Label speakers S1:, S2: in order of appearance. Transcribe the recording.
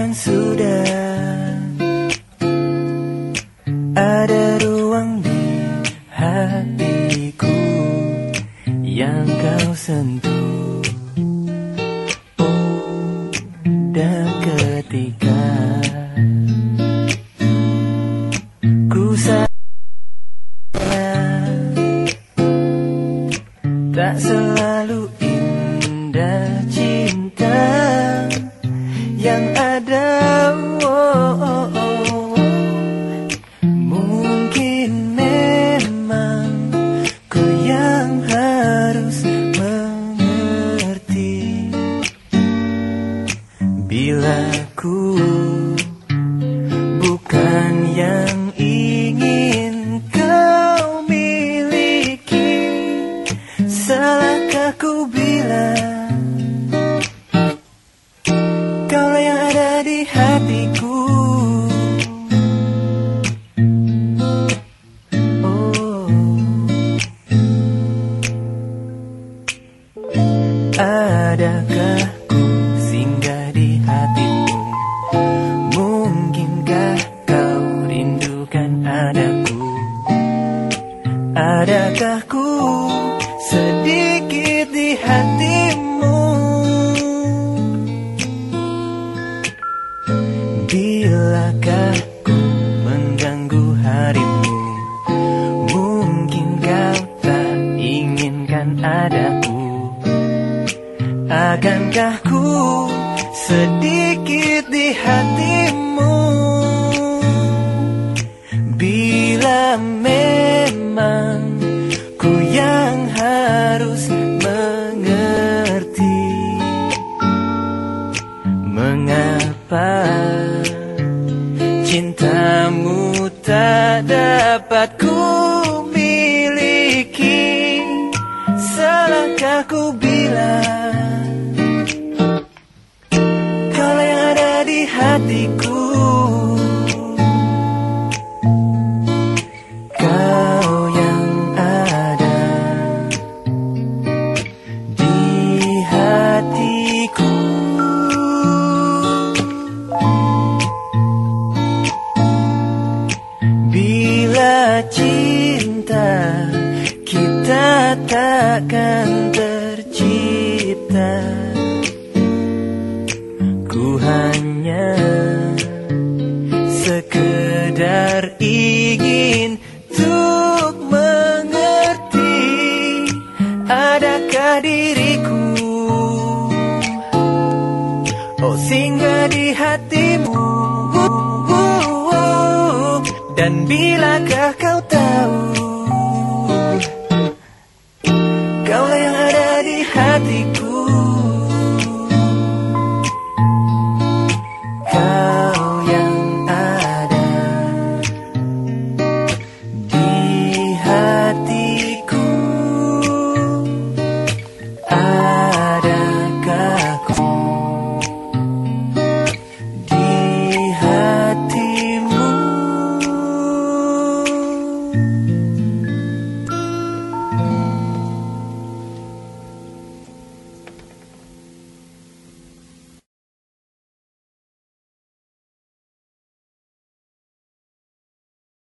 S1: Takkan sudah Ada ruang di hatiku Yang kau sentuh. Oh, dan ketika Ku Tak selalu Salahkah ku bilang Kau yang ada di hatiku? Oh Adakah hatimu. Bilakah ku mengganggu harimu? Mungkin kau tak inginkan adaku. Akankah ku sedikit di hatimu cintamu tak dapat ku miliki Salahkah ku bilang? Kau yang ada di hatiku cinta kita takkan tercipta. Ku hanya sekedar ingin Untuk mengerti Adakah diriku? Oh singgah di hatimu Dan bilakah kau tahu Kau yang ada di hatiku